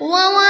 Wawa